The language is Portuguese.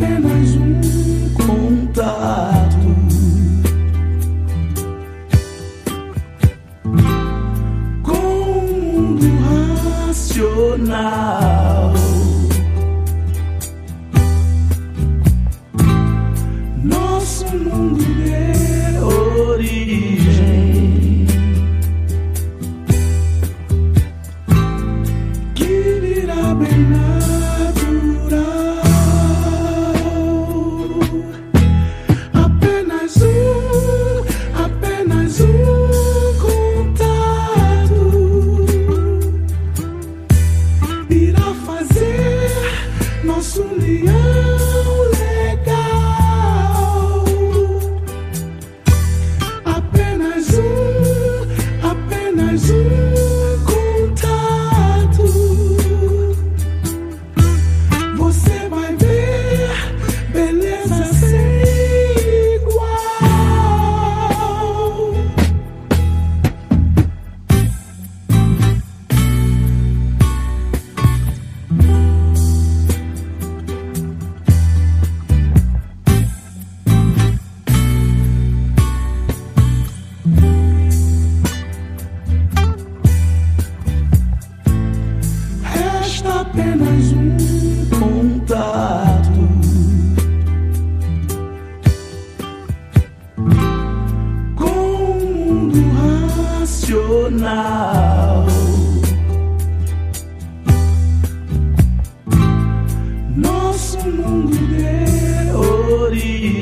apenas um contato. Com o mundo racional. Nosso mundo de origem. apenas um contato. Com o mundo racional. Nosso mundo de origem.